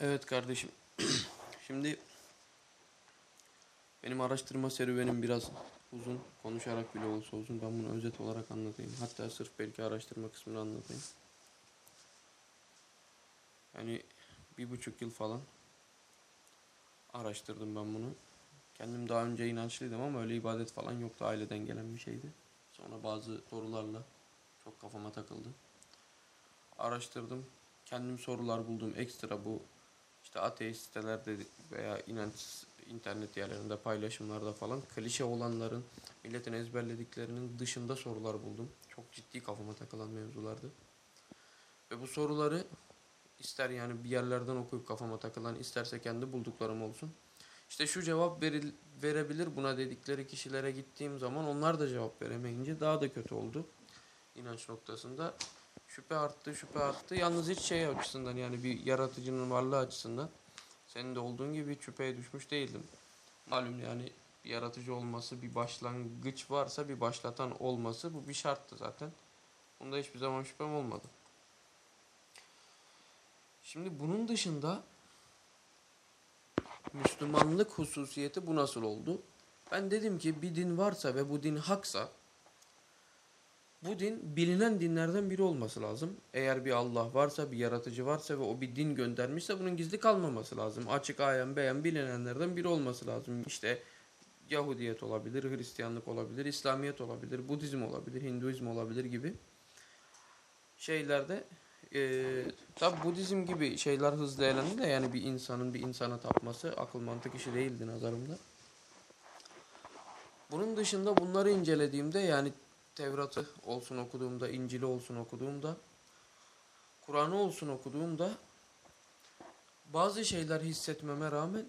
Evet kardeşim. Şimdi benim araştırma serüvenim biraz uzun. Konuşarak bile olsa uzun. Ben bunu özet olarak anlatayım. Hatta sırf belki araştırma kısmını anlatayım. Yani bir buçuk yıl falan araştırdım ben bunu. Kendim daha önce inançlıydım ama öyle ibadet falan yoktu. Aileden gelen bir şeydi. Sonra bazı sorularla çok kafama takıldı. Araştırdım. Kendim sorular buldum. Ekstra bu işte ateist sitelerde veya inanç internet yerlerinde paylaşımlarda falan klişe olanların milletin ezberlediklerinin dışında sorular buldum. Çok ciddi kafama takılan mevzulardı. Ve bu soruları ister yani bir yerlerden okuyup kafama takılan isterse kendi bulduklarım olsun. İşte şu cevap veril, verebilir buna dedikleri kişilere gittiğim zaman onlar da cevap veremeyince daha da kötü oldu. İnanç noktasında şüphe arttı, şüphe arttı. Yalnız hiç şey açısından yani bir yaratıcının varlığı açısından senin de olduğun gibi hiç şüpheye düşmüş değildim. Malum yani bir yaratıcı olması, bir başlangıç varsa bir başlatan olması bu bir şarttı zaten. Bunda hiçbir zaman şüphem olmadı. Şimdi bunun dışında Müslümanlık hususiyeti bu nasıl oldu? Ben dedim ki bir din varsa ve bu din haksa bu din bilinen dinlerden biri olması lazım. Eğer bir Allah varsa, bir yaratıcı varsa ve o bir din göndermişse bunun gizli kalmaması lazım. Açık ayan beyan bilinenlerden biri olması lazım. İşte Yahudiyet olabilir, Hristiyanlık olabilir, İslamiyet olabilir, Budizm olabilir, Hinduizm olabilir gibi şeylerde e, tabi Budizm gibi şeyler hızlı elendi de yani bir insanın bir insana tapması akıl mantık işi değildi nazarımda. Bunun dışında bunları incelediğimde yani Tevrat'ı olsun okuduğumda, İncil'i olsun okuduğumda, Kur'an'ı olsun okuduğumda bazı şeyler hissetmeme rağmen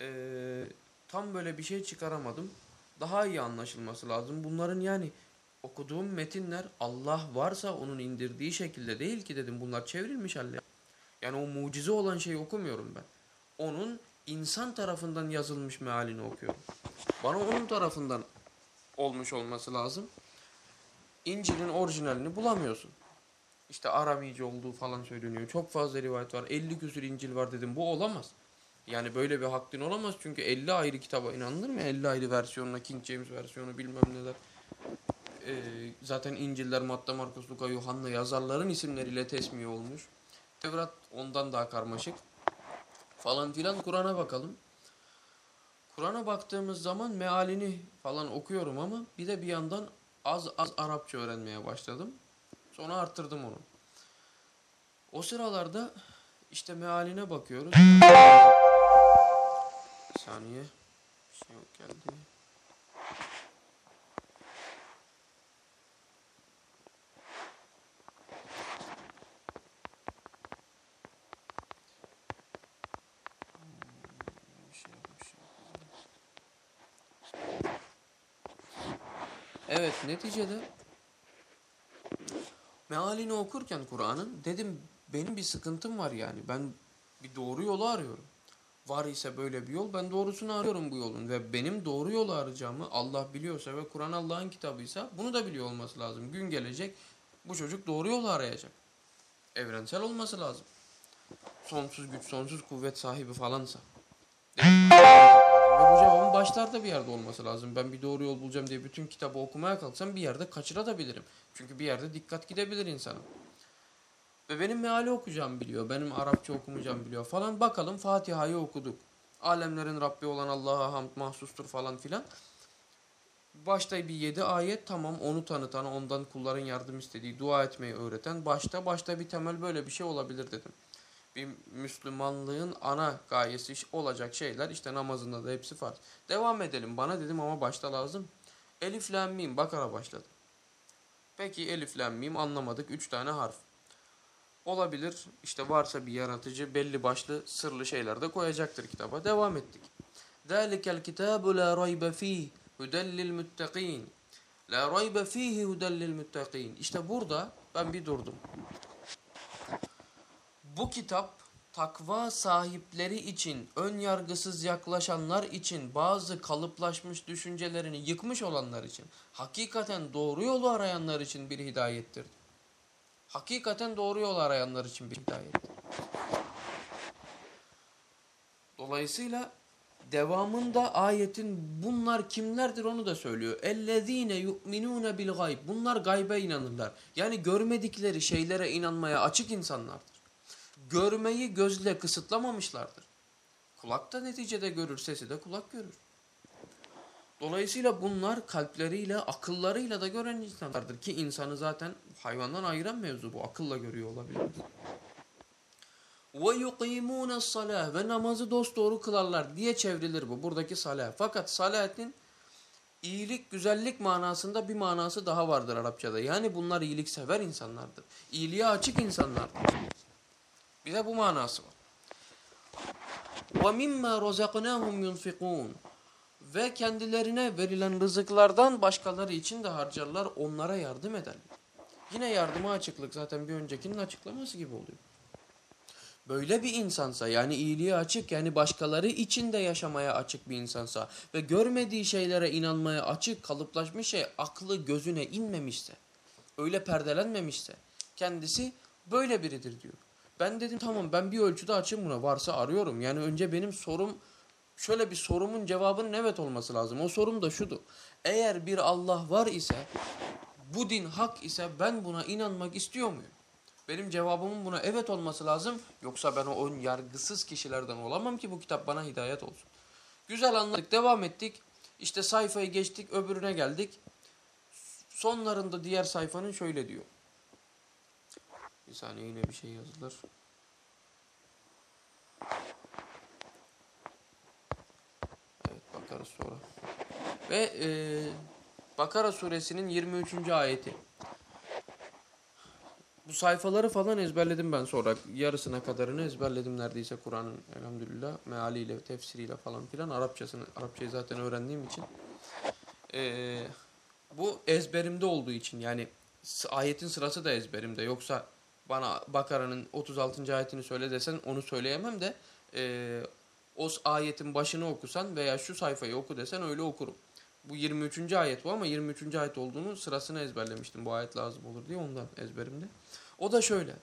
e, tam böyle bir şey çıkaramadım. Daha iyi anlaşılması lazım. Bunların yani okuduğum metinler Allah varsa onun indirdiği şekilde değil ki dedim. Bunlar çevrilmiş halle. Yani o mucize olan şeyi okumuyorum ben. Onun insan tarafından yazılmış mealini okuyorum. Bana onun tarafından olmuş olması lazım. İncil'in orijinalini bulamıyorsun. İşte Aramice olduğu falan söyleniyor. Çok fazla rivayet var. 50 küsür İncil var dedim. Bu olamaz. Yani böyle bir hakkın olamaz. Çünkü 50 ayrı kitaba inanılır mı? 50 ayrı versiyonuna King James versiyonu bilmem neler. Ee, zaten İncil'ler Matta, Markus, Luka, Yuhanna yazarların isimleriyle tesmiye olmuş. Tevrat ondan daha karmaşık. Falan filan Kur'an'a bakalım. Kur'an'a baktığımız zaman mealini falan okuyorum ama bir de bir yandan az az Arapça öğrenmeye başladım. Sonra arttırdım onu. O sıralarda işte mealine bakıyoruz. Bir saniye. Bir şey yok geldi. Bir şey yok, bir şey yok. Evet neticede mealini okurken Kur'an'ın dedim benim bir sıkıntım var yani. Ben bir doğru yolu arıyorum. Var ise böyle bir yol ben doğrusunu arıyorum bu yolun. Ve benim doğru yolu arayacağımı Allah biliyorsa ve Kur'an Allah'ın kitabıysa bunu da biliyor olması lazım. Gün gelecek bu çocuk doğru yolu arayacak. Evrensel olması lazım. Sonsuz güç, sonsuz kuvvet sahibi falansa. Ve bu cevabın başlarda bir yerde olması lazım. Ben bir doğru yol bulacağım diye bütün kitabı okumaya kalksam bir yerde kaçırabilirim. Çünkü bir yerde dikkat gidebilir insanın. Ve benim meali okuyacağım biliyor. Benim Arapça okumayacağım biliyor falan. Bakalım Fatiha'yı okuduk. Alemlerin Rabbi olan Allah'a hamd mahsustur falan filan. Başta bir yedi ayet tamam onu tanıtan, ondan kulların yardım istediği, dua etmeyi öğreten. Başta başta bir temel böyle bir şey olabilir dedim bir Müslümanlığın ana gayesi olacak şeyler işte namazında da hepsi farz. Devam edelim bana dedim ama başta lazım. Elif bakara başladı. Peki elif anlamadık 3 tane harf. Olabilir işte varsa bir yaratıcı belli başlı sırlı şeyler de koyacaktır kitaba. Devam ettik. Zalikel kitabu la raybe fih hudellil muttaqin. La raybe fihi hudellil muttaqin. İşte burada ben bir durdum. Bu kitap takva sahipleri için, ön yargısız yaklaşanlar için, bazı kalıplaşmış düşüncelerini yıkmış olanlar için, hakikaten doğru yolu arayanlar için bir hidayettir. Hakikaten doğru yolu arayanlar için bir hidayettir. Dolayısıyla devamında ayetin bunlar kimlerdir onu da söylüyor. Ellezine yu'minune bil gayb. Bunlar gaybe inanırlar. Yani görmedikleri şeylere inanmaya açık insanlardır. Görmeyi gözle kısıtlamamışlardır. Kulak da neticede görür, sesi de kulak görür. Dolayısıyla bunlar kalpleriyle, akıllarıyla da gören insanlardır ki insanı zaten hayvandan ayıran mevzu bu. Akılla görüyor olabilir. Ve yuqimûne salâh ve namazı dosdoğru kılarlar diye çevrilir bu. Buradaki salah. Fakat salatin iyilik, güzellik manasında bir manası daha vardır Arapçada. Yani bunlar iyilik sever insanlardır. İyiliğe açık insanlardır. Bir de bu manası var. وَمِمَّا رَزَقْنَاهُمْ يُنْفِقُونَ Ve kendilerine verilen rızıklardan başkaları için de harcarlar, onlara yardım ederler. Yine yardıma açıklık zaten bir öncekinin açıklaması gibi oluyor. Böyle bir insansa yani iyiliğe açık yani başkaları için de yaşamaya açık bir insansa ve görmediği şeylere inanmaya açık kalıplaşmış şey aklı gözüne inmemişse öyle perdelenmemişse kendisi böyle biridir diyor. Ben dedim tamam ben bir ölçüde açım buna varsa arıyorum. Yani önce benim sorum şöyle bir sorumun cevabının evet olması lazım. O sorum da şudur. Eğer bir Allah var ise bu din hak ise ben buna inanmak istiyor muyum? Benim cevabımın buna evet olması lazım. Yoksa ben o ön yargısız kişilerden olamam ki bu kitap bana hidayet olsun. Güzel anladık. Devam ettik. İşte sayfayı geçtik. Öbürüne geldik. Sonlarında diğer sayfanın şöyle diyor. Bir saniye yine bir şey yazılır. Evet bakarız sonra. Ve e, Bakara suresinin 23. ayeti. Bu sayfaları falan ezberledim ben sonra. Yarısına kadarını ezberledim neredeyse Kur'an'ın elhamdülillah. Mealiyle, tefsiriyle falan filan. Arapçasını, Arapçayı zaten öğrendiğim için. Ee, bu ezberimde olduğu için yani ayetin sırası da ezberimde. Yoksa bana Bakara'nın 36. ayetini söyle desen onu söyleyemem de e, o ayetin başını okusan veya şu sayfayı oku desen öyle okurum. Bu 23. ayet bu ama 23. ayet olduğunu sırasını ezberlemiştim. Bu ayet lazım olur diye ondan ezberimde. O da şöyle.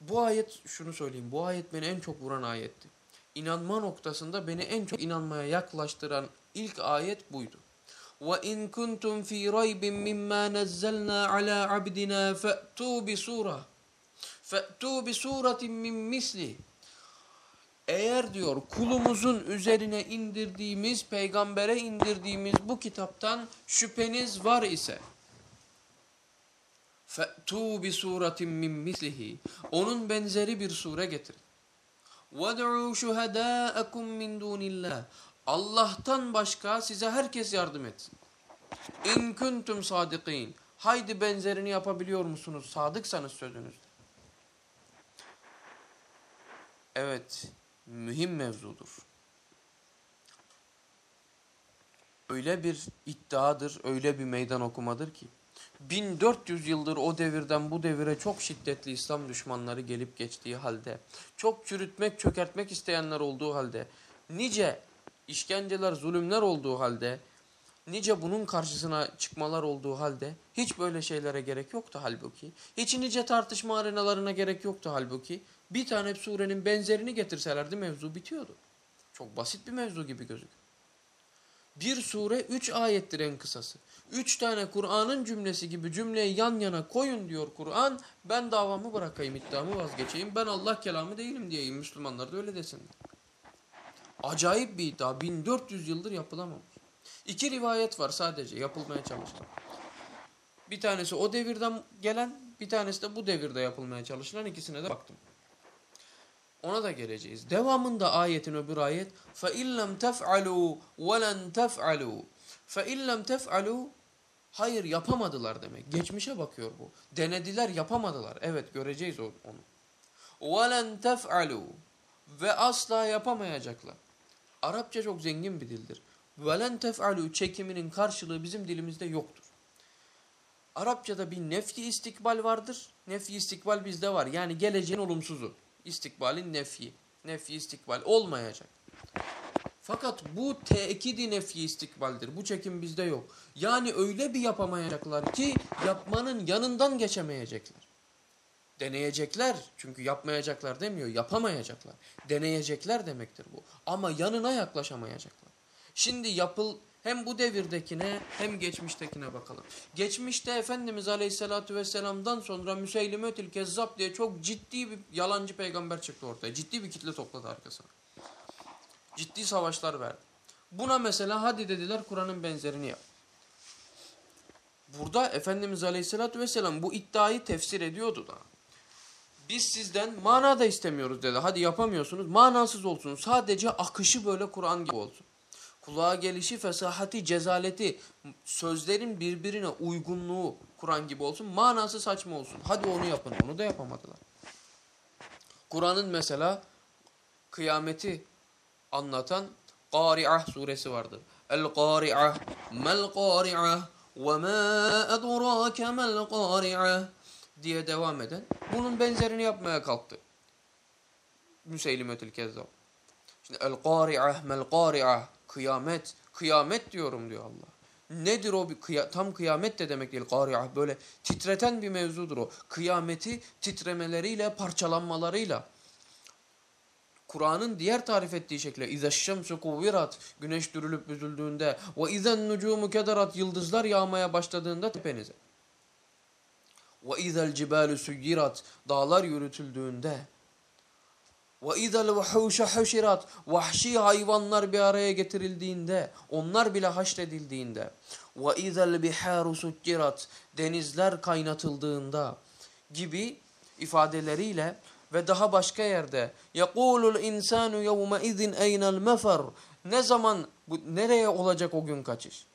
Bu ayet şunu söyleyeyim. Bu ayet beni en çok vuran ayetti. İnanma noktasında beni en çok inanmaya yaklaştıran ilk ayet buydu. وَاِنْ كُنْتُمْ ف۪ي رَيْبٍ مِمَّا نَزَّلْنَا عَلَى عَبْدِنَا فَأْتُوا بِسُورَةٍ فَأْتُوا بِسُورَةٍ مِّنْ مِثْلِهِ eğer diyor kulumuzun üzerine indirdiğimiz, peygambere indirdiğimiz bu kitaptan şüpheniz var ise فَأْتُوا بِسُورَةٍ مِّنْ مِثْلِهِ Onun benzeri bir sure getirin. وَدْعُوا شُهَدَاءَكُمْ مِنْ دُونِ اللّٰهِ Allah'tan başka size herkes yardım etsin. İn kuntum sadikin. Haydi benzerini yapabiliyor musunuz? Sadıksanız sözünüzde. Evet, mühim mevzudur. Öyle bir iddiadır, öyle bir meydan okumadır ki 1400 yıldır o devirden bu devire çok şiddetli İslam düşmanları gelip geçtiği halde, çok çürütmek, çökertmek isteyenler olduğu halde, nice işkenceler, zulümler olduğu halde, nice bunun karşısına çıkmalar olduğu halde hiç böyle şeylere gerek yoktu halbuki. Hiç nice tartışma arenalarına gerek yoktu halbuki. Bir tane surenin benzerini getirselerdi mevzu bitiyordu. Çok basit bir mevzu gibi gözüküyor. Bir sure üç ayettir en kısası. Üç tane Kur'an'ın cümlesi gibi cümleyi yan yana koyun diyor Kur'an. Ben davamı bırakayım, iddiamı vazgeçeyim. Ben Allah kelamı değilim diyeyim. Müslümanlar da öyle desinler. Acayip bir iddia. 1400 yıldır yapılamamış. İki rivayet var sadece yapılmaya çalışılan. Bir tanesi o devirden gelen, bir tanesi de bu devirde yapılmaya çalışılan ikisine de baktım. Ona da geleceğiz. Devamında ayetin öbür ayet فَاِنْ لَمْ تَفْعَلُوا وَلَنْ تَفْعَلُوا فَاِنْ لَمْ تَفْعَلُوا Hayır yapamadılar demek. Geçmişe bakıyor bu. Denediler yapamadılar. Evet göreceğiz onu. وَلَنْ تَفْعَلُوا Ve asla yapamayacaklar. Arapça çok zengin bir dildir. Velen tef'alu çekiminin karşılığı bizim dilimizde yoktur. Arapçada bir nefyi istikbal vardır. Nefyi istikbal bizde var. Yani geleceğin olumsuzu. İstikbalin nefyi. Nefyi istikbal olmayacak. Fakat bu tekidi nefyi istikbaldir. Bu çekim bizde yok. Yani öyle bir yapamayacaklar ki yapmanın yanından geçemeyecekler. Deneyecekler çünkü yapmayacaklar demiyor yapamayacaklar. Deneyecekler demektir bu. Ama yanına yaklaşamayacaklar. Şimdi yapıl hem bu devirdekine hem geçmiştekine bakalım. Geçmişte Efendimiz Aleyhisselatü Vesselam'dan sonra Müseylimetül Kezzab diye çok ciddi bir yalancı peygamber çıktı ortaya. Ciddi bir kitle topladı arkasına. Ciddi savaşlar verdi. Buna mesela hadi dediler Kur'an'ın benzerini yap. Burada Efendimiz Aleyhisselatü Vesselam bu iddiayı tefsir ediyordu da. Biz sizden mana da istemiyoruz dedi. Hadi yapamıyorsunuz. Manasız olsun. Sadece akışı böyle Kur'an gibi olsun. Kulağa gelişi, fesahati, cezaleti, sözlerin birbirine uygunluğu Kur'an gibi olsun. Manası saçma olsun. Hadi onu yapın. Onu da yapamadılar. Kur'an'ın mesela kıyameti anlatan Qari'ah suresi vardır. El-Qari'ah, mel-Qari'ah, ve ma edrake mel-Qari'ah diye devam eden bunun benzerini yapmaya kalktı. Müseylimetül Kezzab. Şimdi el qari'ah mel qari'ah kıyamet kıyamet diyorum diyor Allah. Nedir o bir kıya tam kıyamet de demek değil qari'ah böyle titreten bir mevzudur o. Kıyameti titremeleriyle parçalanmalarıyla Kur'an'ın diğer tarif ettiği şekle izeşşemsu kuvvirat güneş dürülüp büzüldüğünde ve izen nucumu kederat yıldızlar yağmaya başladığında tepenize. وَاِذَا الْجِبَالُ سُيِّرَتْ Dağlar yürütüldüğünde وَاِذَا الْوَحُوشَ حُشِرَتْ Vahşi hayvanlar bir araya getirildiğinde, onlar bile haşredildiğinde وَاِذَا الْبِحَارُ سُجِّرَتْ Denizler kaynatıldığında gibi ifadeleriyle ve daha başka yerde يَقُولُ الْاِنْسَانُ يَوْمَ اِذٍ اَيْنَ الْمَفَرُ Ne zaman, bu, nereye olacak o gün kaçış?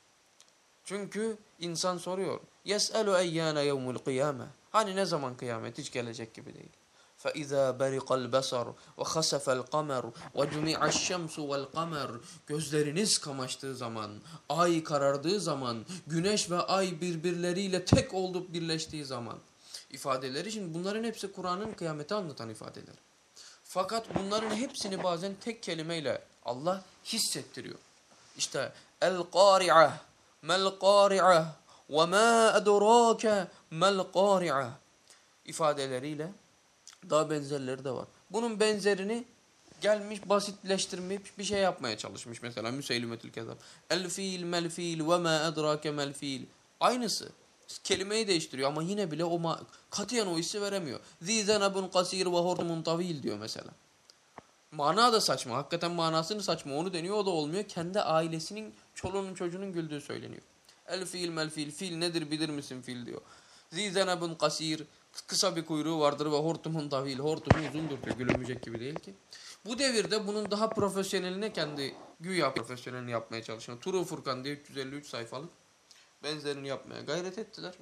Çünkü insan soruyor. يَسْأَلُ اَيَّانَ يَوْمُ الْقِيَامَةِ Hani ne zaman kıyamet hiç gelecek gibi değil. فَإِذَا بَرِقَ الْبَصَرُ وَخَسَفَ الْقَمَرُ وَجُمِعَ الشَّمْسُ وَالْقَمَرُ Gözleriniz kamaştığı zaman, ay karardığı zaman, güneş ve ay birbirleriyle tek olup birleştiği zaman ifadeleri. Şimdi bunların hepsi Kur'an'ın kıyameti anlatan ifadeler. Fakat bunların hepsini bazen tek kelimeyle Allah hissettiriyor. İşte mel-qari'ah ve ma edrake mel-qari'ah ifadeleriyle daha benzerleri de var. Bunun benzerini gelmiş basitleştirmiş bir şey yapmaya çalışmış mesela Müseylimetül Kezzab. El fiil mel fiil ve ma edrake mel fiil. Aynısı. Kelimeyi değiştiriyor ama yine bile o katiyen o hissi veremiyor. Zizenabun kasir ve hortumun tavil diyor mesela. Mana da saçma. Hakikaten manasını saçma. Onu deniyor o da olmuyor. Kendi ailesinin çoluğunun çocuğunun güldüğü söyleniyor. El fiil mel fiil. Fiil nedir bilir misin fiil diyor. Zizenabun kasir. Kısa bir kuyruğu vardır ve hortumun tavil. Hortumu uzundur diyor. Gülünmeyecek gibi değil ki. Bu devirde bunun daha profesyoneline kendi güya profesyonelini yapmaya çalışan Turu Furkan diye 353 sayfalık benzerini yapmaya gayret ettiler.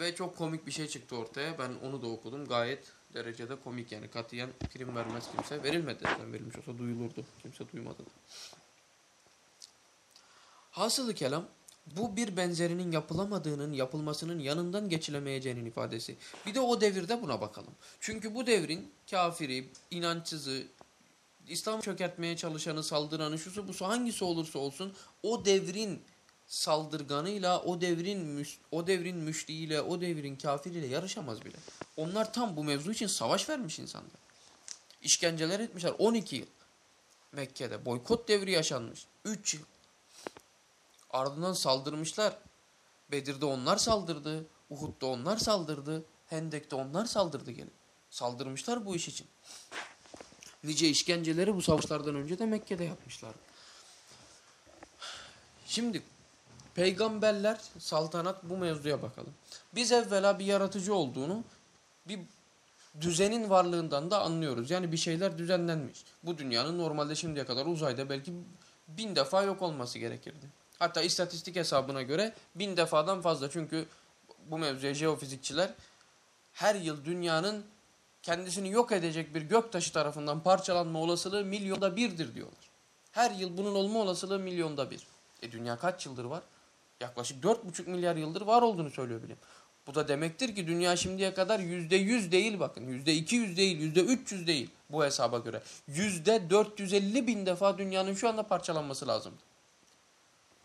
Ve çok komik bir şey çıktı ortaya. Ben onu da okudum. Gayet derecede komik yani. Katiyen prim vermez kimse. Verilmedi zaten. Verilmiş olsa duyulurdu. Kimse duymadı. Hasılı kelam bu bir benzerinin yapılamadığının, yapılmasının yanından geçilemeyeceğinin ifadesi. Bir de o devirde buna bakalım. Çünkü bu devrin kafiri, inançsızı, İslam çökertmeye çalışanı, saldıranı, şusu busu hangisi olursa olsun o devrin saldırganıyla, o devrin o devrin müşriğiyle, o devrin kafiriyle yarışamaz bile. Onlar tam bu mevzu için savaş vermiş insanlar. İşkenceler etmişler 12 yıl. Mekke'de boykot devri yaşanmış. 3 yıl. Ardından saldırmışlar. Bedir'de onlar saldırdı. Uhud'da onlar saldırdı. Hendek'te onlar saldırdı gene. Saldırmışlar bu iş için. Nice işkenceleri bu savaşlardan önce de Mekke'de yapmışlar. Şimdi peygamberler, saltanat bu mevzuya bakalım. Biz evvela bir yaratıcı olduğunu, bir düzenin varlığından da anlıyoruz. Yani bir şeyler düzenlenmiş. Bu dünyanın normalde şimdiye kadar uzayda belki bin defa yok olması gerekirdi. Hatta istatistik hesabına göre bin defadan fazla. Çünkü bu mevzuya jeofizikçiler her yıl dünyanın kendisini yok edecek bir göktaşı tarafından parçalanma olasılığı milyonda birdir diyorlar. Her yıl bunun olma olasılığı milyonda bir. E dünya kaç yıldır var? Yaklaşık dört buçuk milyar yıldır var olduğunu söylüyor bilim. Bu da demektir ki dünya şimdiye kadar yüzde yüz değil bakın. Yüzde iki yüz değil, yüzde üç yüz değil bu hesaba göre. Yüzde dört yüz elli bin defa dünyanın şu anda parçalanması lazımdı.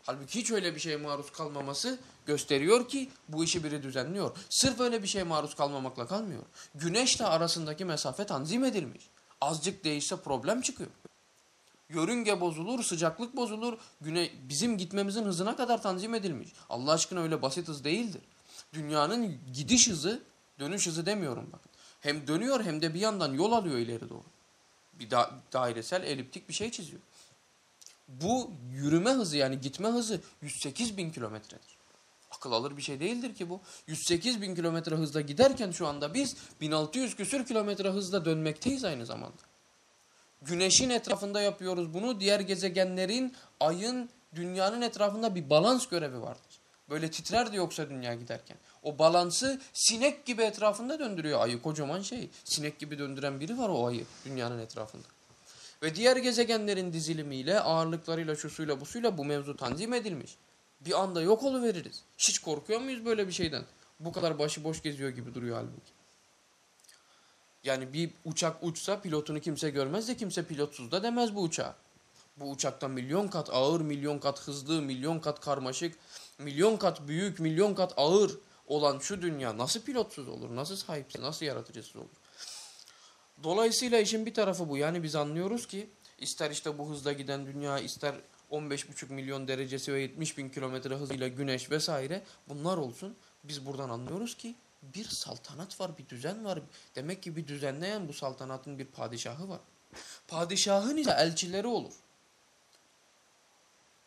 Halbuki hiç öyle bir şeye maruz kalmaması gösteriyor ki bu işi biri düzenliyor. Sırf öyle bir şeye maruz kalmamakla kalmıyor. Güneşle arasındaki mesafe tanzim edilmiş. Azıcık değişse problem çıkıyor. Yörünge bozulur, sıcaklık bozulur. Güne bizim gitmemizin hızına kadar tanzim edilmiş. Allah aşkına öyle basit hız değildir. Dünyanın gidiş hızı, dönüş hızı demiyorum bak. Hem dönüyor hem de bir yandan yol alıyor ileri doğru. Bir da dairesel eliptik bir şey çiziyor. Bu yürüme hızı yani gitme hızı 108 bin kilometredir. Akıl alır bir şey değildir ki bu. 108 bin kilometre hızla giderken şu anda biz 1600 küsür kilometre hızla dönmekteyiz aynı zamanda. Güneşin etrafında yapıyoruz bunu. Diğer gezegenlerin, ayın, dünyanın etrafında bir balans görevi vardır. Böyle titrerdi yoksa dünya giderken. O balansı sinek gibi etrafında döndürüyor ayı. Kocaman şey. Sinek gibi döndüren biri var o ayı dünyanın etrafında. Ve diğer gezegenlerin dizilimiyle, ağırlıklarıyla, şusuyla, busuyla bu mevzu tanzim edilmiş. Bir anda yok oluveririz. Hiç korkuyor muyuz böyle bir şeyden? Bu kadar başıboş geziyor gibi duruyor halbuki. Yani bir uçak uçsa pilotunu kimse görmez de kimse pilotsuz da demez bu uçağa. Bu uçaktan milyon kat ağır, milyon kat hızlı, milyon kat karmaşık, milyon kat büyük, milyon kat ağır olan şu dünya nasıl pilotsuz olur, nasıl sahipsiz, nasıl yaratıcısız olur? Dolayısıyla işin bir tarafı bu. Yani biz anlıyoruz ki ister işte bu hızla giden dünya, ister 15,5 milyon derecesi ve 70 bin kilometre hızıyla güneş vesaire bunlar olsun. Biz buradan anlıyoruz ki bir saltanat var, bir düzen var. Demek ki bir düzenleyen bu saltanatın bir padişahı var. Padişahın ise elçileri olur.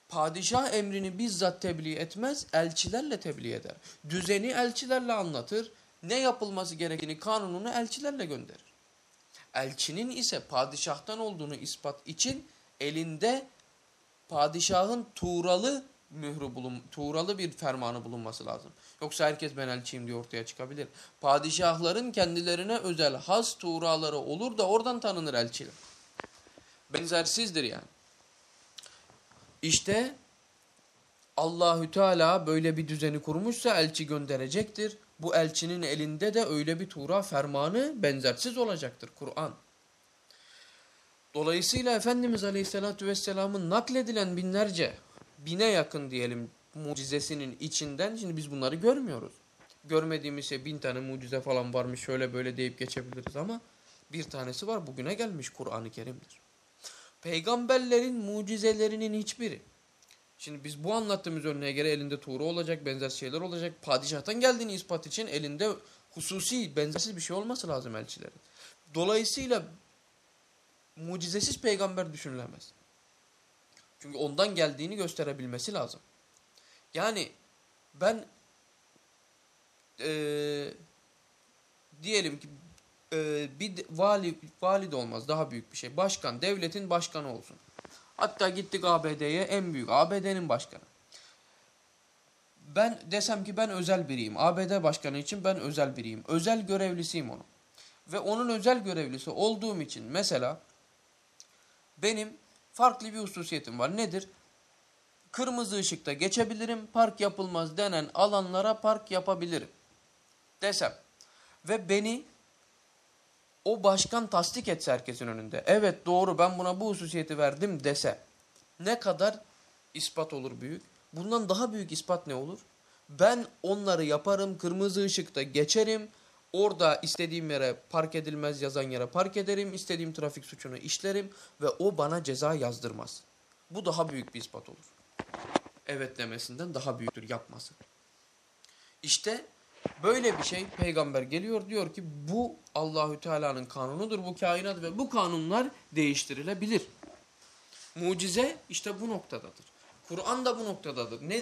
Padişah emrini bizzat tebliğ etmez, elçilerle tebliğ eder. Düzeni elçilerle anlatır, ne yapılması gerektiğini kanununu elçilerle gönderir. Elçinin ise padişahtan olduğunu ispat için elinde padişahın tuğralı mührü bulun, tuğralı bir fermanı bulunması lazım. Yoksa herkes ben elçiyim diye ortaya çıkabilir. Padişahların kendilerine özel has tuğraları olur da oradan tanınır elçiler. Benzersizdir yani. İşte Allahü Teala böyle bir düzeni kurmuşsa elçi gönderecektir. Bu elçinin elinde de öyle bir tuğra fermanı benzersiz olacaktır Kur'an. Dolayısıyla Efendimiz Aleyhisselatü Vesselam'ın nakledilen binlerce, bine yakın diyelim mucizesinin içinden şimdi biz bunları görmüyoruz. Görmediğimiz şey bin tane mucize falan varmış şöyle böyle deyip geçebiliriz ama bir tanesi var bugüne gelmiş Kur'an-ı Kerim'dir. Peygamberlerin mucizelerinin hiçbiri. Şimdi biz bu anlattığımız örneğe göre elinde tuğra olacak, benzer şeyler olacak. Padişahtan geldiğini ispat için elinde hususi, benzersiz bir şey olması lazım elçilerin. Dolayısıyla mucizesiz peygamber düşünülemez. Çünkü ondan geldiğini gösterebilmesi lazım. Yani ben ee, diyelim ki e, bir vali, vali de olmaz daha büyük bir şey. Başkan, devletin başkanı olsun. Hatta gittik ABD'ye en büyük ABD'nin başkanı. Ben desem ki ben özel biriyim. ABD başkanı için ben özel biriyim. Özel görevlisiyim onun. Ve onun özel görevlisi olduğum için mesela benim farklı bir hususiyetim var. Nedir? Kırmızı ışıkta geçebilirim. Park yapılmaz denen alanlara park yapabilirim. Desem. Ve beni o başkan tasdik etse herkesin önünde. Evet doğru ben buna bu hususiyeti verdim dese. Ne kadar ispat olur büyük? Bundan daha büyük ispat ne olur? Ben onları yaparım, kırmızı ışıkta geçerim, orada istediğim yere park edilmez yazan yere park ederim, istediğim trafik suçunu işlerim ve o bana ceza yazdırmaz. Bu daha büyük bir ispat olur. Evet demesinden daha büyüktür yapması. İşte böyle bir şey peygamber geliyor diyor ki bu Allahü Teala'nın kanunudur bu kainat ve bu kanunlar değiştirilebilir. Mucize işte bu noktadadır. Kur'an da bu noktadadır. Ne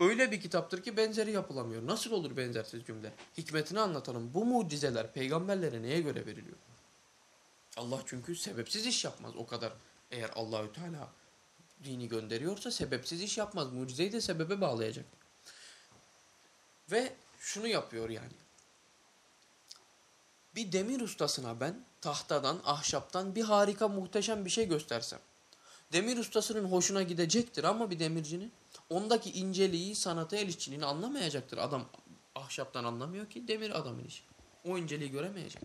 öyle bir kitaptır ki benzeri yapılamıyor. Nasıl olur benzersiz cümle? Hikmetini anlatalım. Bu mucizeler peygamberlere neye göre veriliyor? Allah çünkü sebepsiz iş yapmaz o kadar. Eğer Allahü Teala dini gönderiyorsa sebepsiz iş yapmaz. Mucizeyi de sebebe bağlayacak. Ve şunu yapıyor yani. Bir demir ustasına ben tahtadan, ahşaptan bir harika muhteşem bir şey göstersem. Demir ustasının hoşuna gidecektir ama bir demircinin ondaki inceliği, sanatı, el işçiliğini anlamayacaktır. Adam ahşaptan anlamıyor ki demir adamın işi. O inceliği göremeyecek.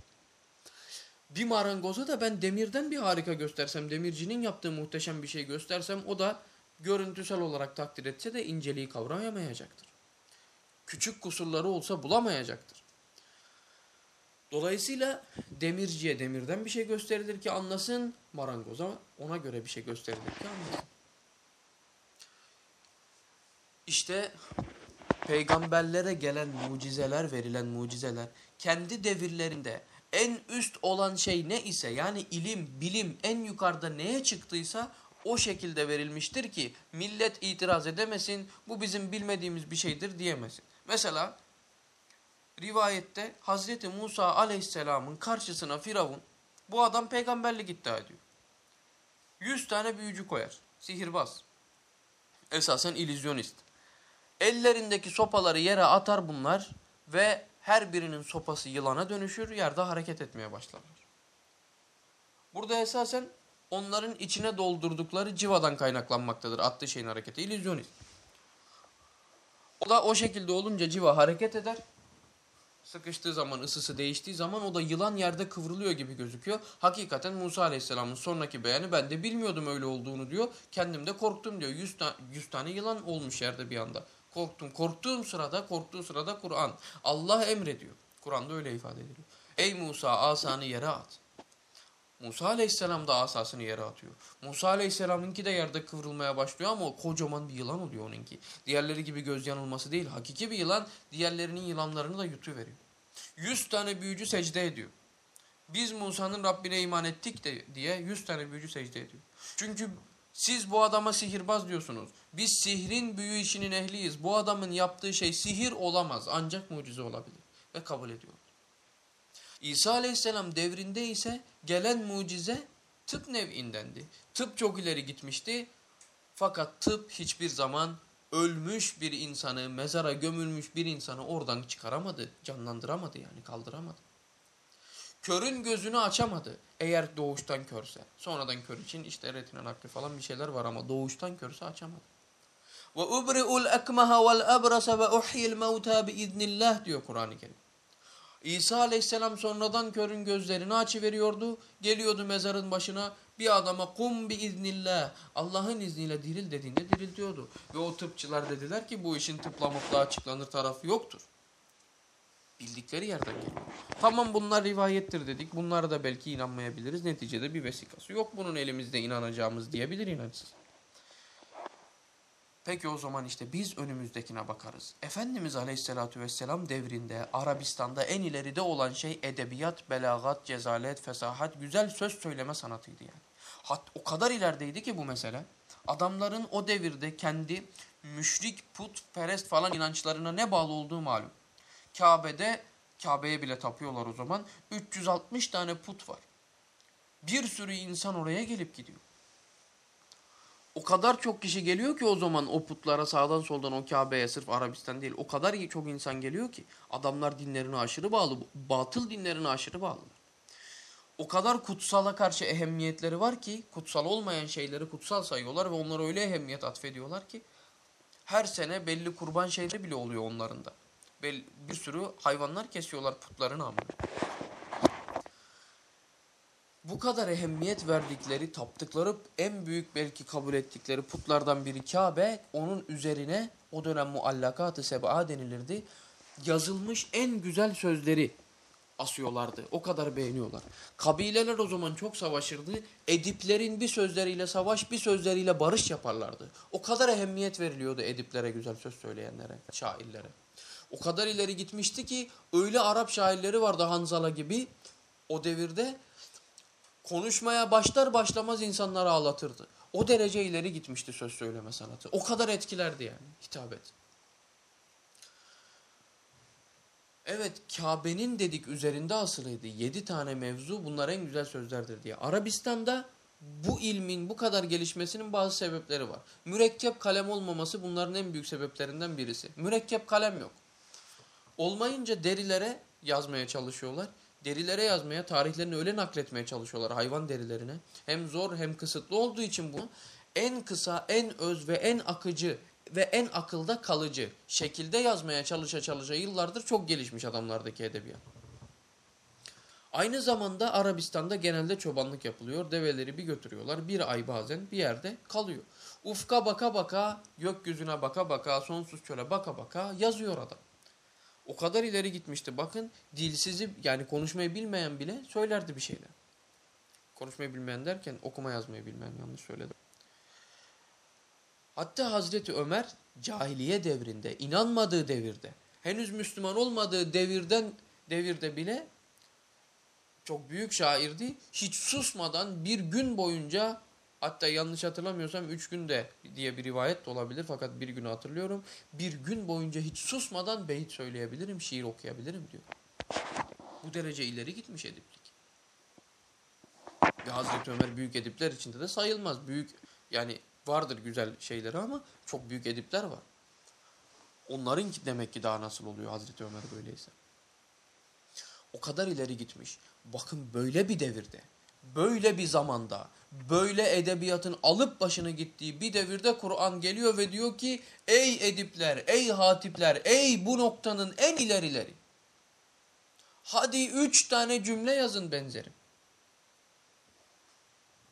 Bir marangoza da ben demirden bir harika göstersem, demircinin yaptığı muhteşem bir şey göstersem o da görüntüsel olarak takdir etse de inceliği kavrayamayacaktır. Küçük kusurları olsa bulamayacaktır. Dolayısıyla demirciye demirden bir şey gösterilir ki anlasın, marangoza ona göre bir şey gösterilir ki anlasın. İşte peygamberlere gelen mucizeler, verilen mucizeler kendi devirlerinde en üst olan şey ne ise yani ilim, bilim en yukarıda neye çıktıysa o şekilde verilmiştir ki millet itiraz edemesin, bu bizim bilmediğimiz bir şeydir diyemesin. Mesela rivayette Hazreti Musa aleyhisselamın karşısına Firavun bu adam peygamberlik iddia ediyor. Yüz tane büyücü koyar, sihirbaz, esasen illüzyonist. Ellerindeki sopaları yere atar bunlar ve her birinin sopası yılana dönüşür, yerde hareket etmeye başlarlar. Burada esasen onların içine doldurdukları civadan kaynaklanmaktadır attığı şeyin hareketi. İllüzyonist. O da o şekilde olunca civa hareket eder. Sıkıştığı zaman, ısısı değiştiği zaman o da yılan yerde kıvrılıyor gibi gözüküyor. Hakikaten Musa Aleyhisselam'ın sonraki beyanı ben de bilmiyordum öyle olduğunu diyor. Kendim de korktum diyor. Yüz, ta yüz tane yılan olmuş yerde bir anda. Korktum. Korktuğum sırada, korktuğu sırada Kur'an. Allah emrediyor. Kur'an'da öyle ifade ediliyor. Ey Musa asanı yere at. Musa aleyhisselam da asasını yere atıyor. Musa aleyhisselamınki de yerde kıvrılmaya başlıyor ama kocaman bir yılan oluyor onunki. Diğerleri gibi göz yanılması değil. Hakiki bir yılan diğerlerinin yılanlarını da yutuveriyor. Yüz tane büyücü secde ediyor. Biz Musa'nın Rabbine iman ettik de diye yüz tane büyücü secde ediyor. Çünkü siz bu adama sihirbaz diyorsunuz. Biz sihrin büyü işinin ehliyiz. Bu adamın yaptığı şey sihir olamaz ancak mucize olabilir. Ve kabul ediyor. İsa aleyhisselam devrinde ise gelen mucize tıp nev'indendi. Tıp çok ileri gitmişti. Fakat tıp hiçbir zaman ölmüş bir insanı, mezara gömülmüş bir insanı oradan çıkaramadı, canlandıramadı yani kaldıramadı. Körün gözünü açamadı eğer doğuştan körse. Sonradan kör için işte retina nakli falan bir şeyler var ama doğuştan körse açamadı. Ve ubri'ul ekmeha vel ebrasa ve uhyil mevta biiznillah diyor Kur'an-ı Kerim. İsa aleyhisselam sonradan körün gözlerini açıveriyordu. Geliyordu mezarın başına bir adama kum bi iznillah Allah'ın izniyle diril dediğinde diril diyordu. Ve o tıpçılar dediler ki bu işin tıpla mutla açıklanır tarafı yoktur. Bildikleri yerden. Tamam bunlar rivayettir dedik. Bunlara da belki inanmayabiliriz. Neticede bir vesikası yok bunun elimizde inanacağımız diyebilir inançsız. Peki o zaman işte biz önümüzdekine bakarız. Efendimiz Aleyhisselatü Vesselam devrinde Arabistan'da en ileride olan şey edebiyat, belagat, cezalet, fesahat, güzel söz söyleme sanatıydı yani. Hat, o kadar ilerideydi ki bu mesele. Adamların o devirde kendi müşrik, put, perest falan inançlarına ne bağlı olduğu malum. Kabe'de, Kabe'ye bile tapıyorlar o zaman. 360 tane put var. Bir sürü insan oraya gelip gidiyor. O kadar çok kişi geliyor ki o zaman o putlara sağdan soldan o Kabe'ye sırf Arabistan değil. O kadar çok insan geliyor ki adamlar dinlerine aşırı bağlı. Batıl dinlerine aşırı bağlılar. O kadar kutsala karşı ehemmiyetleri var ki kutsal olmayan şeyleri kutsal sayıyorlar ve onlara öyle ehemmiyet atfediyorlar ki her sene belli kurban şeyleri bile oluyor onların da. Bir sürü hayvanlar kesiyorlar putların namına bu kadar ehemmiyet verdikleri, taptıkları en büyük belki kabul ettikleri putlardan biri Kabe, onun üzerine o dönem muallakat-ı seb'a denilirdi. Yazılmış en güzel sözleri asıyorlardı. O kadar beğeniyorlar. Kabileler o zaman çok savaşırdı. Ediplerin bir sözleriyle savaş, bir sözleriyle barış yaparlardı. O kadar ehemmiyet veriliyordu ediplere, güzel söz söyleyenlere, şairlere. O kadar ileri gitmişti ki öyle Arap şairleri vardı Hanzala gibi o devirde konuşmaya başlar başlamaz insanları ağlatırdı. O derece ileri gitmişti söz söyleme sanatı. O kadar etkilerdi yani hitabet. Evet Kabe'nin dedik üzerinde asılıydı. Yedi tane mevzu bunlar en güzel sözlerdir diye. Arabistan'da bu ilmin bu kadar gelişmesinin bazı sebepleri var. Mürekkep kalem olmaması bunların en büyük sebeplerinden birisi. Mürekkep kalem yok. Olmayınca derilere yazmaya çalışıyorlar derilere yazmaya, tarihlerini öyle nakletmeye çalışıyorlar hayvan derilerine. Hem zor hem kısıtlı olduğu için bu en kısa, en öz ve en akıcı ve en akılda kalıcı şekilde yazmaya çalışa çalışa yıllardır çok gelişmiş adamlardaki edebiyat. Aynı zamanda Arabistan'da genelde çobanlık yapılıyor. Develeri bir götürüyorlar. Bir ay bazen bir yerde kalıyor. Ufka baka baka, gökyüzüne baka baka, sonsuz çöle baka baka yazıyor adam. O kadar ileri gitmişti. Bakın dilsizi yani konuşmayı bilmeyen bile söylerdi bir şeyler. Konuşmayı bilmeyen derken okuma yazmayı bilmeyen yanlış söyledim. Hatta Hazreti Ömer cahiliye devrinde, inanmadığı devirde, henüz Müslüman olmadığı devirden devirde bile çok büyük şairdi. Hiç susmadan bir gün boyunca hatta yanlış hatırlamıyorsam üç günde diye bir rivayet de olabilir fakat bir günü hatırlıyorum. Bir gün boyunca hiç susmadan beyit söyleyebilirim, şiir okuyabilirim diyor. Bu derece ileri gitmiş ediplik. Ve Hazreti Ömer büyük edipler içinde de sayılmaz. Büyük yani vardır güzel şeyleri ama çok büyük edipler var. Onların ki demek ki daha nasıl oluyor Hazreti Ömer böyleyse. O kadar ileri gitmiş. Bakın böyle bir devirde, böyle bir zamanda, böyle edebiyatın alıp başını gittiği bir devirde Kur'an geliyor ve diyor ki ey edipler, ey hatipler, ey bu noktanın en ilerileri. Hadi üç tane cümle yazın benzerim.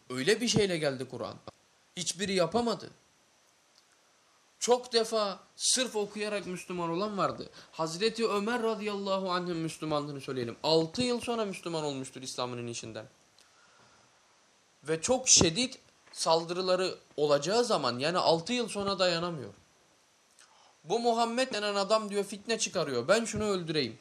Öyle bir şeyle geldi Kur'an. Hiçbiri yapamadı. Çok defa sırf okuyarak Müslüman olan vardı. Hazreti Ömer radıyallahu anh'ın Müslümanlığını söyleyelim. 6 yıl sonra Müslüman olmuştur İslam'ın işinden. Ve çok şiddet saldırıları olacağı zaman yani 6 yıl sonra dayanamıyor. Bu Muhammed denen adam diyor fitne çıkarıyor. Ben şunu öldüreyim.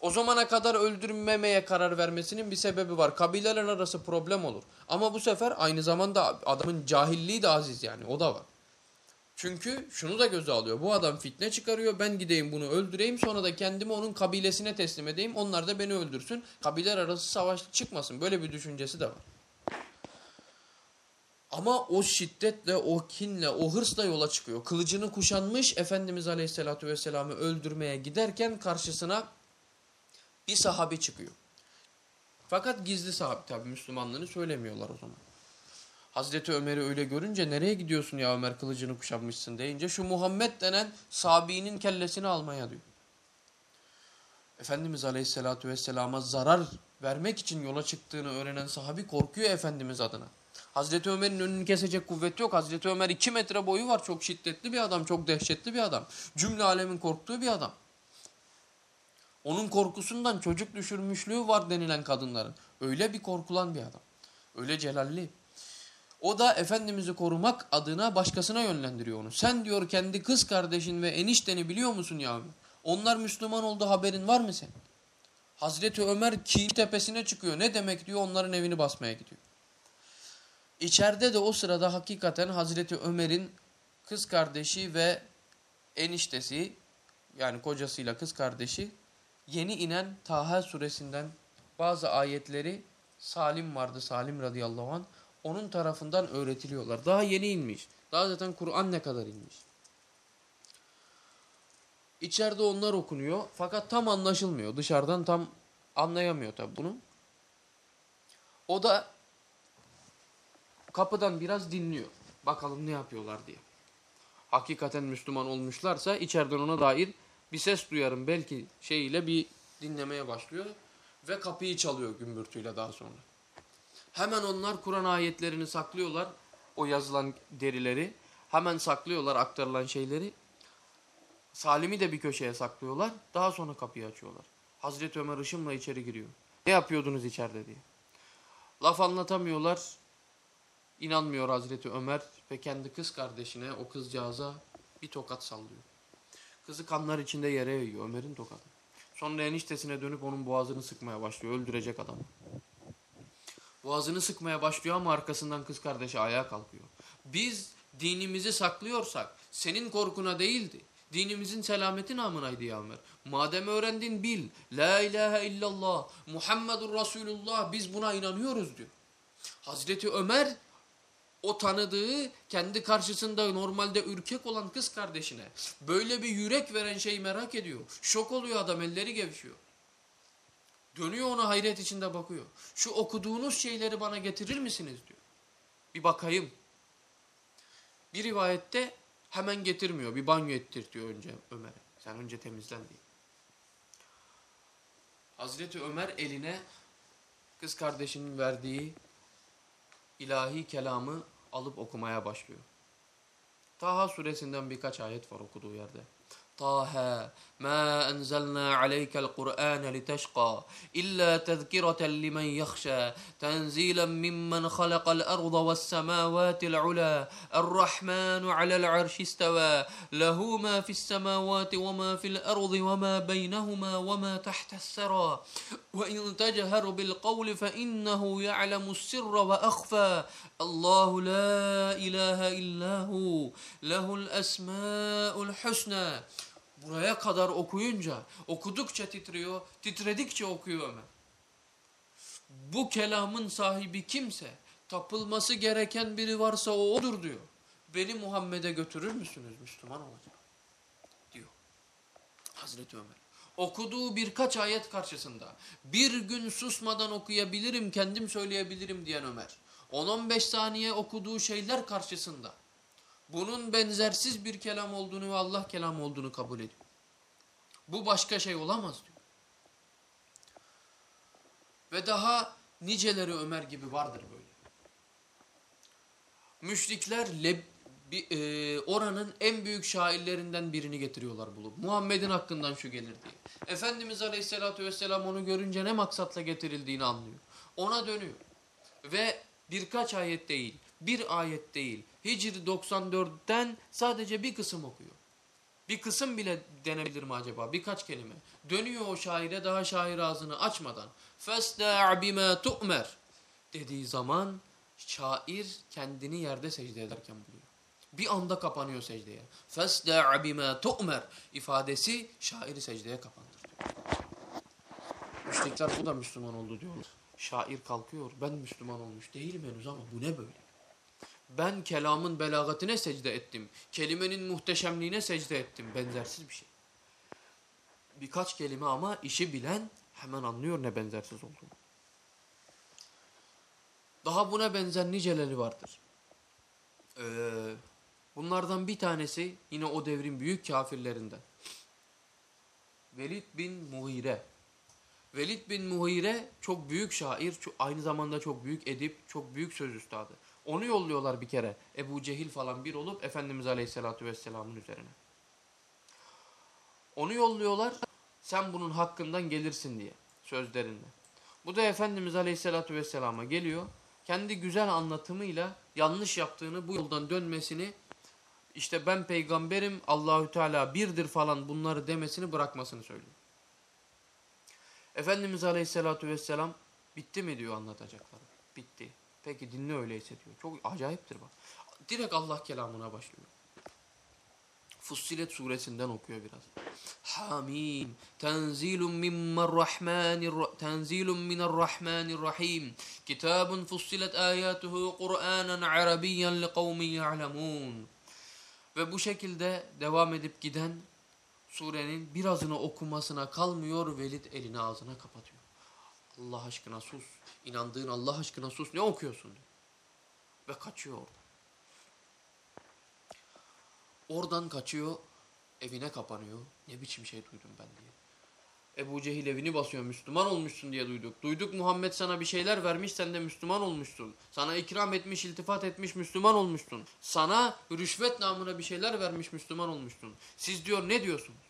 O zamana kadar öldürmemeye karar vermesinin bir sebebi var. Kabileler arası problem olur. Ama bu sefer aynı zamanda adamın cahilliği de aziz yani o da var. Çünkü şunu da göze alıyor. Bu adam fitne çıkarıyor. Ben gideyim bunu öldüreyim. Sonra da kendimi onun kabilesine teslim edeyim. Onlar da beni öldürsün. Kabileler arası savaş çıkmasın. Böyle bir düşüncesi de var. Ama o şiddetle, o kinle, o hırsla yola çıkıyor. Kılıcını kuşanmış Efendimiz Aleyhisselatü Vesselam'ı öldürmeye giderken karşısına bir sahabi çıkıyor. Fakat gizli sahabi tabi Müslümanlığını söylemiyorlar o zaman. Hazreti Ömer'i öyle görünce nereye gidiyorsun ya Ömer kılıcını kuşanmışsın deyince şu Muhammed denen sahabinin kellesini almaya diyor. Efendimiz Aleyhisselatü Vesselam'a zarar vermek için yola çıktığını öğrenen sahabi korkuyor Efendimiz adına. Hazreti Ömer'in önünü kesecek kuvvet yok. Hazreti Ömer 2 metre boyu var. Çok şiddetli bir adam. Çok dehşetli bir adam. Cümle alemin korktuğu bir adam. Onun korkusundan çocuk düşürmüşlüğü var denilen kadınların. Öyle bir korkulan bir adam. Öyle celalli. O da Efendimiz'i korumak adına başkasına yönlendiriyor onu. Sen diyor kendi kız kardeşin ve enişteni biliyor musun ya? Onlar Müslüman oldu haberin var mı senin? Hazreti Ömer Kil tepesine çıkıyor. Ne demek diyor onların evini basmaya gidiyor. İçeride de o sırada hakikaten Hazreti Ömer'in kız kardeşi ve eniştesi yani kocasıyla kız kardeşi yeni inen Taha suresinden bazı ayetleri Salim vardı Salim radıyallahu anh onun tarafından öğretiliyorlar. Daha yeni inmiş. Daha zaten Kur'an ne kadar inmiş. İçeride onlar okunuyor fakat tam anlaşılmıyor. Dışarıdan tam anlayamıyor tabi bunu. O da kapıdan biraz dinliyor. Bakalım ne yapıyorlar diye. Hakikaten Müslüman olmuşlarsa içeriden ona dair bir ses duyarım belki şeyiyle bir dinlemeye başlıyor. Ve kapıyı çalıyor gümbürtüyle daha sonra. Hemen onlar Kur'an ayetlerini saklıyorlar. O yazılan derileri. Hemen saklıyorlar aktarılan şeyleri. Salim'i de bir köşeye saklıyorlar. Daha sonra kapıyı açıyorlar. Hazreti Ömer ışımla içeri giriyor. Ne yapıyordunuz içeride diye. Laf anlatamıyorlar. İnanmıyor Hazreti Ömer ve kendi kız kardeşine, o kızcağıza bir tokat sallıyor. Kızı kanlar içinde yere yiyor Ömer'in tokadı. Sonra eniştesine dönüp onun boğazını sıkmaya başlıyor. Öldürecek adamı. Boğazını sıkmaya başlıyor ama arkasından kız kardeşi ayağa kalkıyor. Biz dinimizi saklıyorsak senin korkuna değildi. Dinimizin selameti namınaydı ya Ömer. Madem öğrendin bil. La ilahe illallah. Muhammedur Resulullah. Biz buna inanıyoruz diyor. Hazreti Ömer o tanıdığı kendi karşısında normalde ürkek olan kız kardeşine böyle bir yürek veren şeyi merak ediyor. Şok oluyor adam elleri gevşiyor. Dönüyor ona hayret içinde bakıyor. Şu okuduğunuz şeyleri bana getirir misiniz diyor. Bir bakayım. Bir rivayette hemen getirmiyor. Bir banyo ettir diyor önce Ömer'e. Sen önce temizlen diye. Hazreti Ömer eline kız kardeşinin verdiği ilahi kelamı alıp okumaya başlıyor. Taha suresinden birkaç ayet var okuduğu yerde. طه ما أنزلنا عليك القرآن لتشقى إلا تذكرة لمن يخشى تنزيلا ممن خلق الأرض والسماوات العلى الرحمن على العرش استوى له ما في السماوات وما في الأرض وما بينهما وما تحت الثرى. وإن تجهر بالقول فإنه يعلم السر وأخفى. الله لا إله إلا هو له الأسماء الحسنى. Buraya kadar okuyunca, okudukça titriyor, titredikçe okuyor Ömer. Bu kelamın sahibi kimse, tapılması gereken biri varsa o odur diyor. Beni Muhammed'e götürür müsünüz Müslüman olacak? Diyor. Hazreti Ömer. Okuduğu birkaç ayet karşısında bir gün susmadan okuyabilirim, kendim söyleyebilirim diyen Ömer. 10-15 saniye okuduğu şeyler karşısında bunun benzersiz bir kelam olduğunu ve Allah kelamı olduğunu kabul ediyor. Bu başka şey olamaz diyor. Ve daha niceleri Ömer gibi vardır böyle. Müşrikler Leb, e, oranın en büyük şairlerinden birini getiriyorlar bulup. Muhammed'in hakkından şu gelir diye. Efendimiz Aleyhisselatü Vesselam onu görünce ne maksatla getirildiğini anlıyor. Ona dönüyor. Ve birkaç ayet değil, bir ayet değil, Hicr 94'ten sadece bir kısım okuyor. Bir kısım bile denebilir mi acaba? Birkaç kelime. Dönüyor o şaire daha şair ağzını açmadan. فَاسْتَعْ بِمَا تُؤْمَرْ dediği zaman şair kendini yerde secde ederken buluyor. Bir anda kapanıyor secdeye. فَاسْتَعْ بِمَا تُؤْمَرْ ifadesi şairi secdeye kapandırıyor. Müşrikler bu da Müslüman oldu diyorlar. Şair kalkıyor. Ben Müslüman olmuş değilim henüz ama bu ne böyle? Ben kelamın belagatine secde ettim. Kelimenin muhteşemliğine secde ettim. Benzersiz bir şey. Birkaç kelime ama işi bilen hemen anlıyor ne benzersiz olduğunu. Daha buna benzer niceleri vardır. Ee, bunlardan bir tanesi yine o devrin büyük kafirlerinden. Velid bin Muhire. Velid bin Muhire çok büyük şair, aynı zamanda çok büyük edip, çok büyük söz üstadı. Onu yolluyorlar bir kere. Ebu Cehil falan bir olup Efendimiz Aleyhisselatü Vesselam'ın üzerine. Onu yolluyorlar. Sen bunun hakkından gelirsin diye sözlerinde. Bu da Efendimiz Aleyhisselatü Vesselam'a geliyor. Kendi güzel anlatımıyla yanlış yaptığını bu yoldan dönmesini işte ben peygamberim Allahü Teala birdir falan bunları demesini bırakmasını söylüyor. Efendimiz Aleyhisselatü Vesselam bitti mi diyor anlatacakları. Bitti. Peki dinle öyleyse diyor. Çok acayiptir bak. Direkt Allah kelamına başlıyor. Fussilet suresinden okuyor biraz. Hamim. Tenzilun mimmen rahmanir tenzilun minarrahmanir rahim. Kitabun fussilet ayatuhu Kur'anen Arabiyyen liqavmin ya'lemun. Ve bu şekilde devam edip giden surenin birazını okumasına kalmıyor. Velid elini ağzına kapatıyor. Allah aşkına sus. İnandığın Allah aşkına sus. Ne okuyorsun? Ve kaçıyor. Oradan kaçıyor. Evine kapanıyor. Ne biçim şey duydum ben diye. Ebu Cehil evini basıyor. Müslüman olmuşsun diye duyduk. Duyduk Muhammed sana bir şeyler vermiş sen de Müslüman olmuşsun. Sana ikram etmiş, iltifat etmiş, Müslüman olmuşsun. Sana rüşvet namına bir şeyler vermiş, Müslüman olmuşsun. Siz diyor ne diyorsunuz?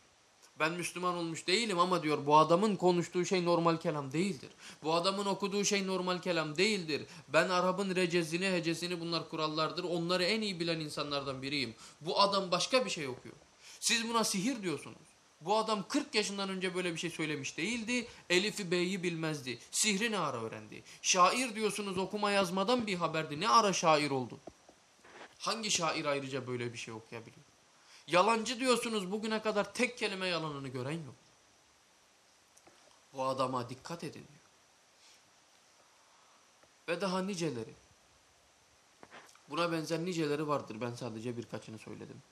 Ben Müslüman olmuş değilim ama diyor bu adamın konuştuğu şey normal kelam değildir. Bu adamın okuduğu şey normal kelam değildir. Ben Arap'ın recezini, hecesini bunlar kurallardır. Onları en iyi bilen insanlardan biriyim. Bu adam başka bir şey okuyor. Siz buna sihir diyorsunuz. Bu adam 40 yaşından önce böyle bir şey söylemiş değildi. Elif'i B'yi bilmezdi. Sihri ne ara öğrendi? Şair diyorsunuz okuma yazmadan bir haberdi. Ne ara şair oldu? Hangi şair ayrıca böyle bir şey okuyabiliyor? Yalancı diyorsunuz bugüne kadar tek kelime yalanını gören yok. Bu adama dikkat edin diyor. Ve daha niceleri. Buna benzer niceleri vardır. Ben sadece birkaçını söyledim.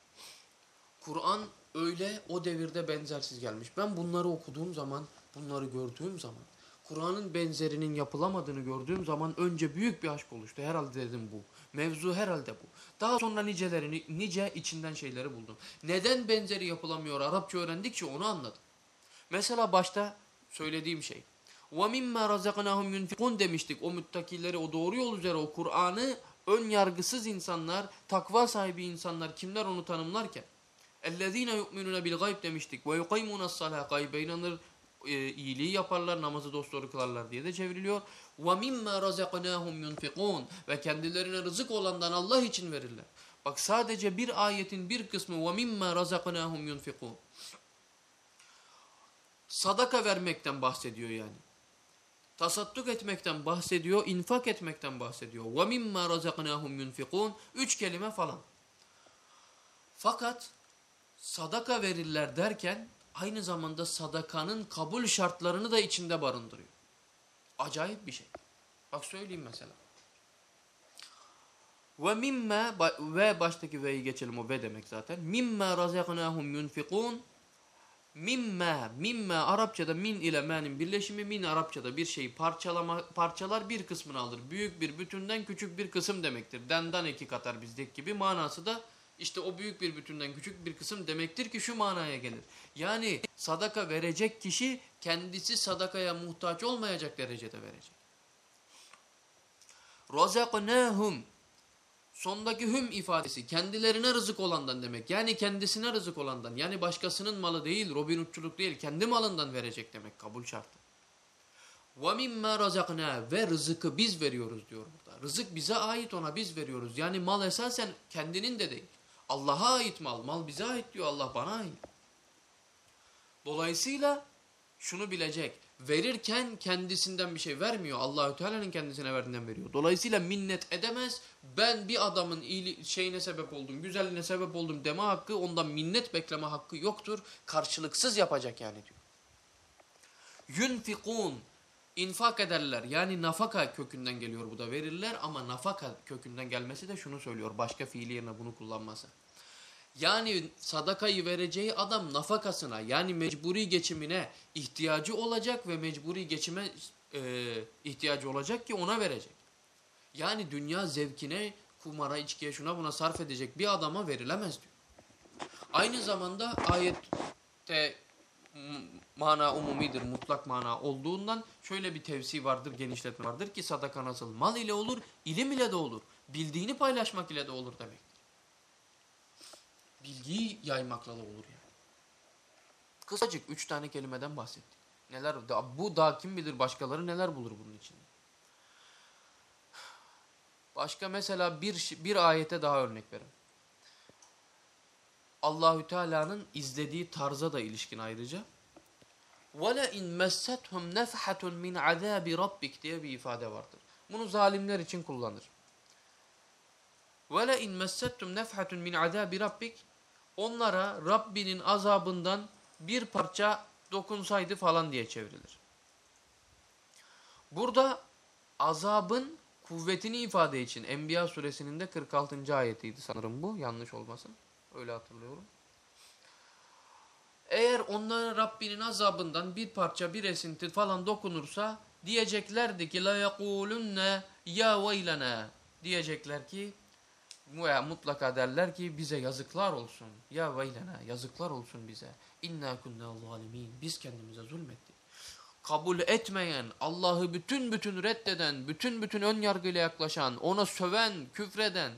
Kur'an öyle o devirde benzersiz gelmiş. Ben bunları okuduğum zaman, bunları gördüğüm zaman, Kur'an'ın benzerinin yapılamadığını gördüğüm zaman önce büyük bir aşk oluştu. Herhalde dedim bu. Mevzu herhalde bu. Daha sonra nicelerini, nice içinden şeyleri buldum. Neden benzeri yapılamıyor? Arapça öğrendikçe onu anladım. Mesela başta söylediğim şey. وَمِمَّا رَزَقْنَاهُمْ يُنْفِقُونَ demiştik. O müttakileri, o doğru yol üzere, o Kur'an'ı ön yargısız insanlar, takva sahibi insanlar kimler onu tanımlarken اَلَّذ۪ينَ يُؤْمِنُونَ بِالْغَيْبِ demiştik. وَيُقَيْمُونَ الصَّلَاةَ Gaybe inanır, e, iyiliği yaparlar, namazı dosdoğru kılarlar diye de çevriliyor. وَمِمَّا رَزَقْنَاهُمْ يُنْفِقُونَ Ve kendilerine rızık olandan Allah için verirler. Bak sadece bir ayetin bir kısmı وَمِمَّا رَزَقْنَاهُمْ يُنْفِقُونَ Sadaka vermekten bahsediyor yani. Tasadduk etmekten bahsediyor, infak etmekten bahsediyor. وَمِمَّا رَزَقْنَاهُمْ يُنْفِقُونَ Üç kelime falan. Fakat sadaka verirler derken aynı zamanda sadakanın kabul şartlarını da içinde barındırıyor. Acayip bir şey. Bak söyleyeyim mesela. Ve mimme ve baştaki ve'yi geçelim o ve demek zaten. Mimme razaknahum yunfikun. Mimme, mimme Arapçada min ile me'nin birleşimi min Arapçada bir şeyi parçalama, parçalar bir kısmını alır. Büyük bir bütünden küçük bir kısım demektir. Dendan iki katar bizdeki gibi manası da işte o büyük bir bütünden küçük bir kısım demektir ki şu manaya gelir. Yani sadaka verecek kişi kendisi sadakaya muhtaç olmayacak derecede verecek. Razaknahum sondaki hüm ifadesi kendilerine rızık olandan demek. Yani kendisine rızık olandan. Yani başkasının malı değil, Robin Hood'culuk değil, kendi malından verecek demek kabul şartı. وَمِمَّا رَزَقْنَا Ve rızıkı biz veriyoruz diyor burada. Rızık bize ait ona biz veriyoruz. Yani mal esasen kendinin de değil. Allah'a ait mal. Mal bize ait diyor Allah bana ait. Dolayısıyla şunu bilecek. Verirken kendisinden bir şey vermiyor. Allahü Teala'nın kendisine verdiğinden veriyor. Dolayısıyla minnet edemez. Ben bir adamın şeyine sebep oldum, güzelliğine sebep oldum deme hakkı, ondan minnet bekleme hakkı yoktur. Karşılıksız yapacak yani diyor. Yunfikun infak ederler. Yani nafaka kökünden geliyor bu da verirler ama nafaka kökünden gelmesi de şunu söylüyor. Başka fiili yerine bunu kullanması. Yani sadakayı vereceği adam nafakasına yani mecburi geçimine ihtiyacı olacak ve mecburi geçime e, ihtiyacı olacak ki ona verecek. Yani dünya zevkine, kumara, içkiye, şuna buna sarf edecek bir adama verilemez diyor. Aynı zamanda ayette mana umumidir, mutlak mana olduğundan şöyle bir tevsi vardır, genişletme vardır ki sadaka nasıl mal ile olur, ilim ile de olur. Bildiğini paylaşmak ile de olur demektir. Bilgiyi yaymakla da olur yani. Kısacık üç tane kelimeden bahsettik. Neler bu da kim bilir başkaları neler bulur bunun içinde. Başka mesela bir bir ayete daha örnek verin. Allahü Teala'nın izlediği tarza da ilişkin ayrıca. وَلَا اِنْ مَسَّتْهُمْ نَفْحَةٌ مِنْ عَذَابِ رَبِّكَ diye bir ifade vardır. Bunu zalimler için kullanır. وَلَا اِنْ مَسَّتْهُمْ نَفْحَةٌ مِنْ عَذَابِ رَبِّكَ Onlara Rabbinin azabından bir parça dokunsaydı falan diye çevrilir. Burada azabın kuvvetini ifade için Enbiya suresinin de 46. ayetiydi sanırım bu. Yanlış olmasın. Öyle hatırlıyorum. Eğer onlara Rabbinin azabından bir parça bir esinti falan dokunursa diyeceklerdi ki la yekulunne ya veylene diyecekler ki veya mutlaka derler ki bize yazıklar olsun. Ya veylene yazıklar olsun bize. İnna kunna zalimin. Biz kendimize zulmettik. Kabul etmeyen, Allah'ı bütün bütün reddeden, bütün bütün ön yargıyla yaklaşan, ona söven, küfreden,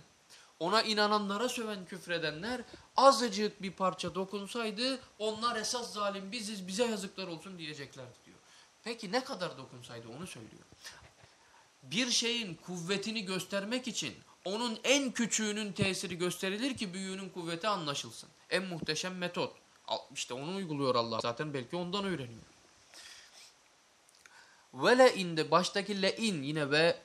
ona inananlara söven küfredenler azıcık bir parça dokunsaydı onlar esas zalim biziz bize yazıklar olsun diyeceklerdi diyor. Peki ne kadar dokunsaydı onu söylüyor. Bir şeyin kuvvetini göstermek için onun en küçüğünün tesiri gösterilir ki büyüğünün kuvveti anlaşılsın. En muhteşem metot. İşte onu uyguluyor Allah zaten belki ondan öğreniyor. Ve le'inde baştaki le'in yine ve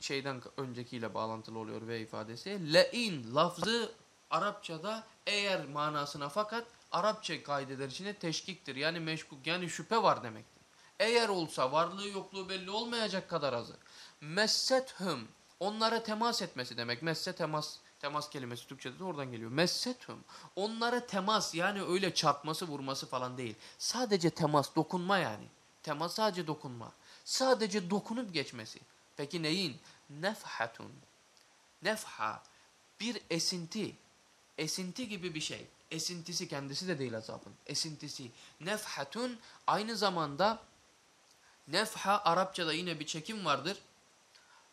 şeyden öncekiyle bağlantılı oluyor ve ifadesi. Le'in lafzı Arapçada eğer manasına fakat Arapça kaideler içinde teşkiktir. Yani meşkuk yani şüphe var demektir. Eğer olsa varlığı yokluğu belli olmayacak kadar azı. Messethum onlara temas etmesi demek. Messe temas temas kelimesi Türkçe'de de oradan geliyor. Messethum onlara temas yani öyle çarpması vurması falan değil. Sadece temas dokunma yani. Temas sadece dokunma. Sadece dokunup geçmesi. Peki neyin? Nefhatun. Nefha. Bir esinti. Esinti gibi bir şey. Esintisi kendisi de değil azabın. Esintisi. Nefhatun aynı zamanda Nefha Arapçada yine bir çekim vardır.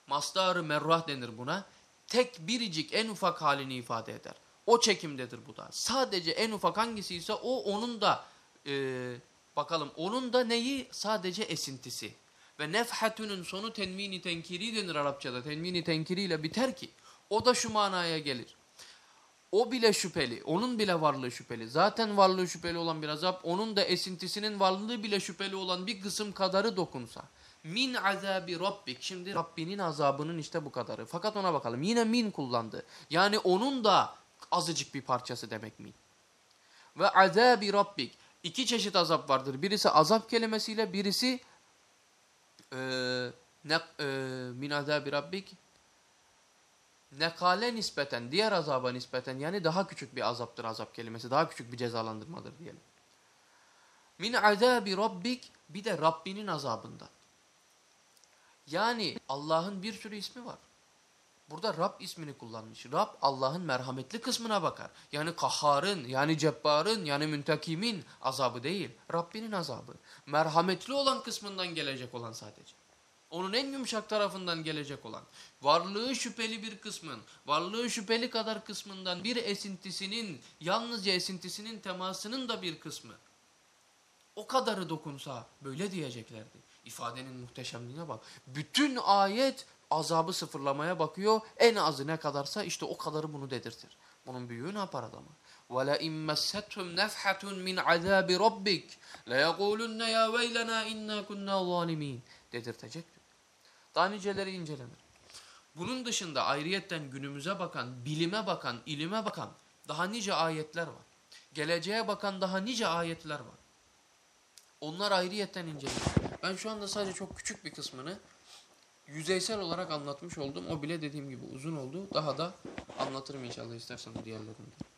Mastarı merrah denir buna. Tek biricik en ufak halini ifade eder. O çekimdedir bu da. Sadece en ufak hangisi ise o onun da e, bakalım onun da neyi? Sadece esintisi. Ve nefhatünün sonu tenvini tenkiri denir Arapçada. Tenvini tenkiriyle biter ki o da şu manaya gelir. O bile şüpheli. Onun bile varlığı şüpheli. Zaten varlığı şüpheli olan bir azap, onun da esintisinin varlığı bile şüpheli olan bir kısım kadarı dokunsa. Min azabi rabbik. Şimdi Rabbinin azabının işte bu kadarı. Fakat ona bakalım. Yine min kullandı. Yani onun da azıcık bir parçası demek min. Ve azabi rabbik. İki çeşit azap vardır. Birisi azap kelimesiyle, birisi ne, e, min azabi rabbik nekale nispeten, diğer azaba nispeten yani daha küçük bir azaptır azap kelimesi. Daha küçük bir cezalandırmadır diyelim. Min azabi rabbik bir de Rabbinin azabından. Yani Allah'ın bir sürü ismi var. Burada Rab ismini kullanmış. Rab Allah'ın merhametli kısmına bakar. Yani kahharın, yani cebbarın, yani müntekimin azabı değil. Rabbinin azabı. Merhametli olan kısmından gelecek olan sadece. Onun en yumuşak tarafından gelecek olan, varlığı şüpheli bir kısmın, varlığı şüpheli kadar kısmından bir esintisinin, yalnızca esintisinin temasının da bir kısmı. O kadarı dokunsa böyle diyeceklerdi. İfadenin muhteşemliğine bak. Bütün ayet azabı sıfırlamaya bakıyor. En azı ne kadarsa işte o kadarı bunu dedirtir. Bunun büyüğü ne yapar adamı? وَلَاِنْ مَسَّتْهُمْ نَفْحَةٌ مِنْ عَذَابِ رَبِّكَ لَيَقُولُنَّ يَا وَيْلَنَا اِنَّا كُنَّا ظَالِمِينَ dedirtecek. Daha niceleri incelenir. Bunun dışında ayrıyetten günümüze bakan, bilime bakan, ilime bakan daha nice ayetler var. Geleceğe bakan daha nice ayetler var. Onlar ayrıyetten incelenir. Ben şu anda sadece çok küçük bir kısmını yüzeysel olarak anlatmış oldum. O bile dediğim gibi uzun oldu. Daha da anlatırım inşallah istersen diğerlerinde.